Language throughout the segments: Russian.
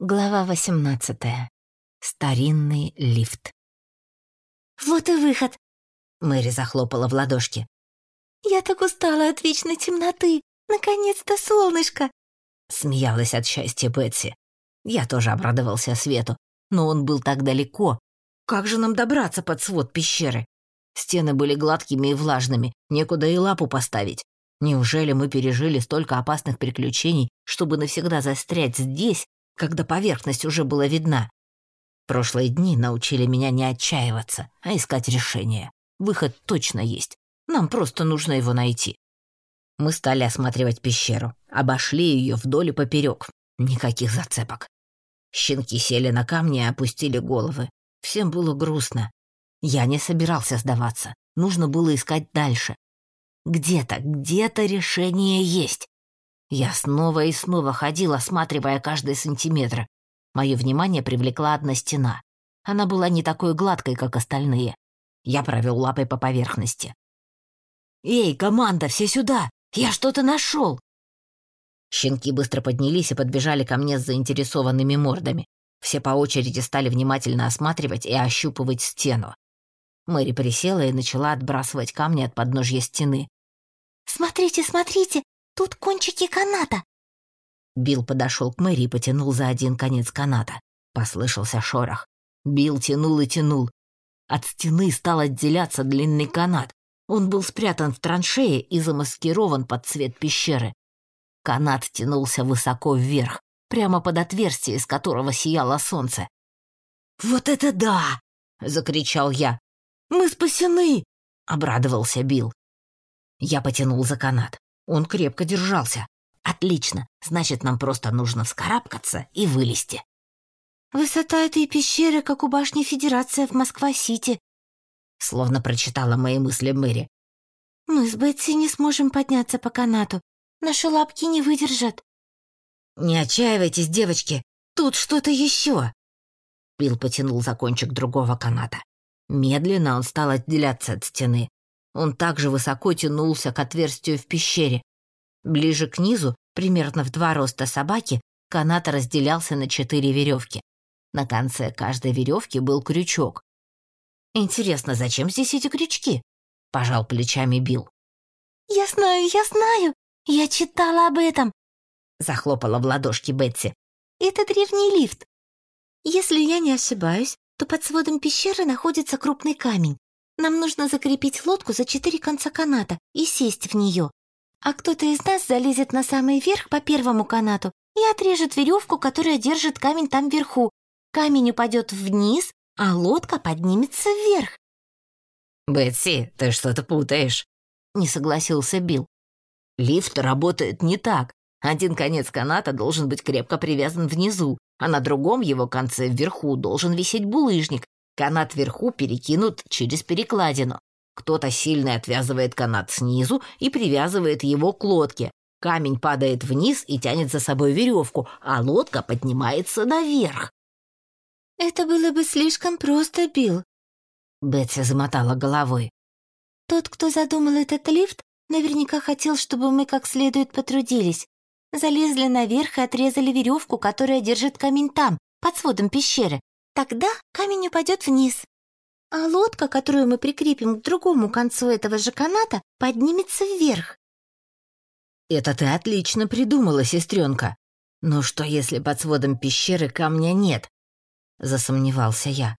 Глава 18. Старинный лифт. «Вот и выход!» Мэри захлопала в ладошки. «Я так устала от вечной темноты! Наконец-то солнышко!» Смеялась от счастья Бетси. Я тоже обрадовался свету, но он был так далеко. Как же нам добраться под свод пещеры? Стены были гладкими и влажными, некуда и лапу поставить. Неужели мы пережили столько опасных приключений, чтобы навсегда застрять здесь, когда поверхность уже была видна. Прошлые дни научили меня не отчаиваться, а искать решение. Выход точно есть. Нам просто нужно его найти. Мы стали осматривать пещеру, обошли ее вдоль и поперек. Никаких зацепок. Щенки сели на камни и опустили головы. Всем было грустно. Я не собирался сдаваться. Нужно было искать дальше. Где-то, где-то решение есть. Я снова и снова ходил, осматривая каждый сантиметр. Мое внимание привлекла одна стена. Она была не такой гладкой, как остальные. Я провел лапой по поверхности. «Эй, команда, все сюда! Я что-то нашел!» Щенки быстро поднялись и подбежали ко мне с заинтересованными мордами. Все по очереди стали внимательно осматривать и ощупывать стену. Мэри присела и начала отбрасывать камни от подножья стены. «Смотрите, смотрите! Тут кончики каната!» Билл подошел к Мэри и потянул за один конец каната. Послышался шорох. Билл тянул и тянул. От стены стал отделяться длинный канат. Он был спрятан в траншее и замаскирован под цвет пещеры. Канат тянулся высоко вверх, прямо под отверстие, из которого сияло солнце. «Вот это да!» — закричал я. «Мы спасены!» — обрадовался Билл. Я потянул за канат. Он крепко держался. Отлично, значит, нам просто нужно вскарабкаться и вылезти. Высота этой пещеры, как у башни Федерация в Москва-Сити. Словно прочитала мои мысли Мэри. Мы с Бетси не сможем подняться по канату. Наши лапки не выдержат. Не отчаивайтесь, девочки. Тут что-то еще. Билл потянул за кончик другого каната. Медленно он стал отделяться от стены. Он также высоко тянулся к отверстию в пещере. Ближе к низу, примерно в два роста собаки, канат разделялся на четыре веревки. На конце каждой веревки был крючок. «Интересно, зачем здесь эти крючки?» — пожал плечами Билл. «Я знаю, я знаю! Я читала об этом!» — захлопала в ладошки Бетси. «Это древний лифт. Если я не ошибаюсь, то под сводом пещеры находится крупный камень. Нам нужно закрепить лодку за четыре конца каната и сесть в нее. А кто-то из нас залезет на самый верх по первому канату и отрежет веревку, которая держит камень там вверху. Камень упадет вниз, а лодка поднимется вверх. «Бетси, ты что-то путаешь», — не согласился Билл. «Лифт работает не так. Один конец каната должен быть крепко привязан внизу, а на другом его конце вверху должен висеть булыжник, Канат вверху перекинут через перекладину. Кто-то сильно отвязывает канат снизу и привязывает его к лодке. Камень падает вниз и тянет за собой веревку, а лодка поднимается наверх. «Это было бы слишком просто, Билл», — Бетси замотала головой. «Тот, кто задумал этот лифт, наверняка хотел, чтобы мы как следует потрудились. Залезли наверх и отрезали веревку, которая держит камень там, под сводом пещеры, Тогда камень упадет вниз, а лодка, которую мы прикрепим к другому концу этого же каната, поднимется вверх. Это ты отлично придумала, сестренка. Но что, если под сводом пещеры камня нет? Засомневался я.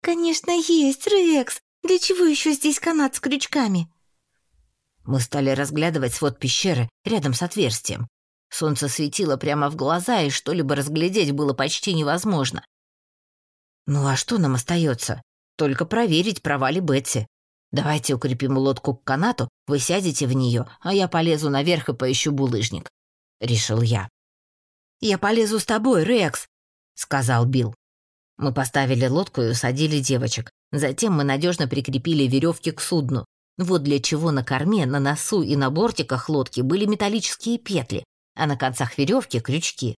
Конечно, есть, Рекс. Для чего еще здесь канат с крючками? Мы стали разглядывать свод пещеры рядом с отверстием. Солнце светило прямо в глаза, и что-либо разглядеть было почти невозможно. Ну а что нам остается? Только проверить, права ли Бетси. Давайте укрепим лодку к канату, вы сядете в нее, а я полезу наверх и поищу булыжник. Решил я. Я полезу с тобой, Рекс, сказал Билл. Мы поставили лодку и усадили девочек. Затем мы надежно прикрепили веревки к судну. Вот для чего на корме, на носу и на бортиках лодки были металлические петли, а на концах веревки крючки.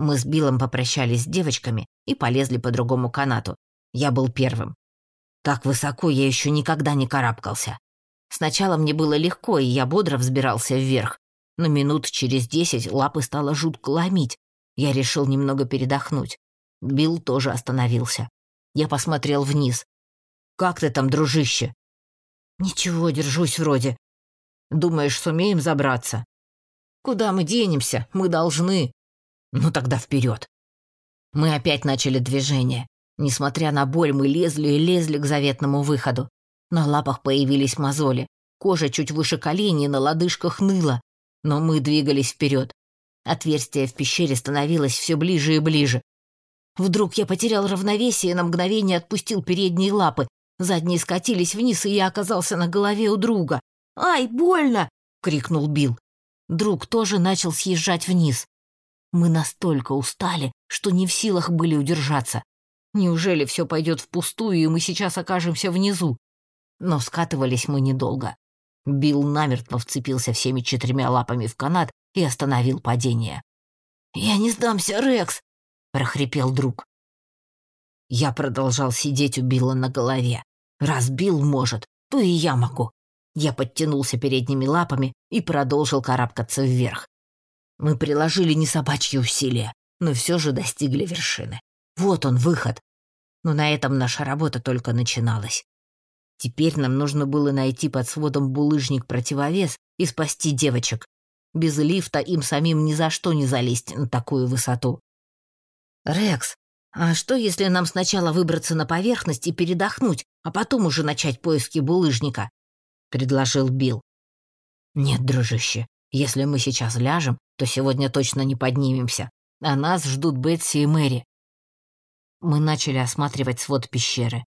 Мы с Биллом попрощались с девочками и полезли по другому канату. Я был первым. Так высоко я еще никогда не карабкался. Сначала мне было легко, и я бодро взбирался вверх, но минут через десять лапы стало жутко ломить. Я решил немного передохнуть. Билл тоже остановился. Я посмотрел вниз. «Как ты там, дружище?» «Ничего, держусь вроде». «Думаешь, сумеем забраться?» «Куда мы денемся? Мы должны». «Ну тогда вперед». Мы опять начали движение. Несмотря на боль, мы лезли и лезли к заветному выходу. На лапах появились мозоли. Кожа чуть выше коленей, на лодыжках ныла. Но мы двигались вперед. Отверстие в пещере становилось все ближе и ближе. Вдруг я потерял равновесие и на мгновение отпустил передние лапы. Задние скатились вниз, и я оказался на голове у друга. «Ай, больно!» — крикнул Билл. Друг тоже начал съезжать вниз. Мы настолько устали, что не в силах были удержаться. Неужели все пойдет впустую, и мы сейчас окажемся внизу? Но скатывались мы недолго. Билл намертво вцепился всеми четырьмя лапами в канат и остановил падение. «Я не сдамся, Рекс!» — прохрипел друг. Я продолжал сидеть у Билла на голове. Раз Билл может, то и я могу. Я подтянулся передними лапами и продолжил карабкаться вверх. Мы приложили не собачьи усилия, но все же достигли вершины. Вот он, выход. Но на этом наша работа только начиналась. Теперь нам нужно было найти под сводом булыжник-противовес и спасти девочек. Без лифта им самим ни за что не залезть на такую высоту. «Рекс, а что, если нам сначала выбраться на поверхность и передохнуть, а потом уже начать поиски булыжника?» — предложил Билл. «Нет, дружище, если мы сейчас ляжем, то сегодня точно не поднимемся, а нас ждут Бетси и Мэри». Мы начали осматривать свод пещеры.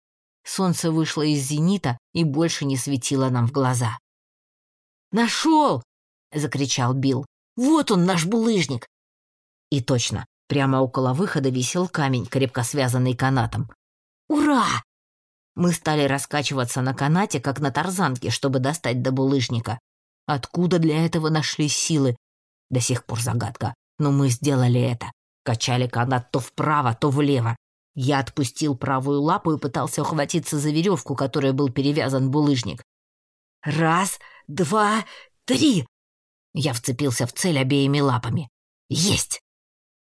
Солнце вышло из зенита и больше не светило нам в глаза. «Нашел!» — закричал Билл. «Вот он, наш булыжник!» И точно, прямо около выхода висел камень, крепко связанный канатом. «Ура!» Мы стали раскачиваться на канате, как на тарзанке, чтобы достать до булыжника. Откуда для этого нашлись силы? До сих пор загадка. Но мы сделали это. Качали канат то вправо, то влево. Я отпустил правую лапу и пытался ухватиться за веревку, которой был перевязан булыжник. «Раз, два, три!» Я вцепился в цель обеими лапами. «Есть!»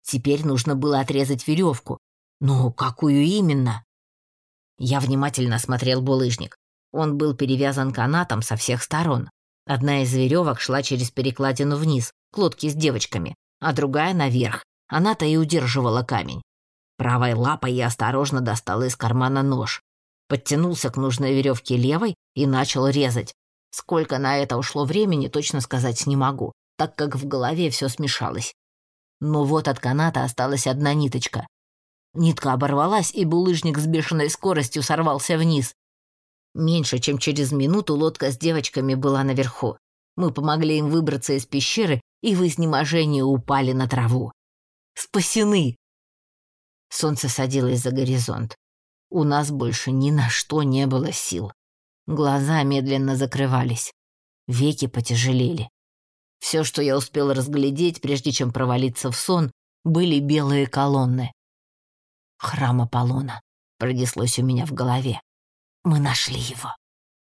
Теперь нужно было отрезать веревку. Но какую именно? Я внимательно смотрел булыжник. Он был перевязан канатом со всех сторон. Одна из веревок шла через перекладину вниз, к лодке с девочками, а другая наверх. Она-то и удерживала камень. Правой лапой я осторожно достал из кармана нож. Подтянулся к нужной веревке левой и начал резать. Сколько на это ушло времени, точно сказать не могу, так как в голове все смешалось. Но вот от каната осталась одна ниточка. Нитка оборвалась, и булыжник с бешеной скоростью сорвался вниз. Меньше чем через минуту лодка с девочками была наверху. Мы помогли им выбраться из пещеры и в изнеможении упали на траву. Спасены! Солнце садилось за горизонт. У нас больше ни на что не было сил. Глаза медленно закрывались. Веки потяжелели. Все, что я успел разглядеть, прежде чем провалиться в сон, были белые колонны. Храм Аполлона пронеслось у меня в голове. Мы нашли его.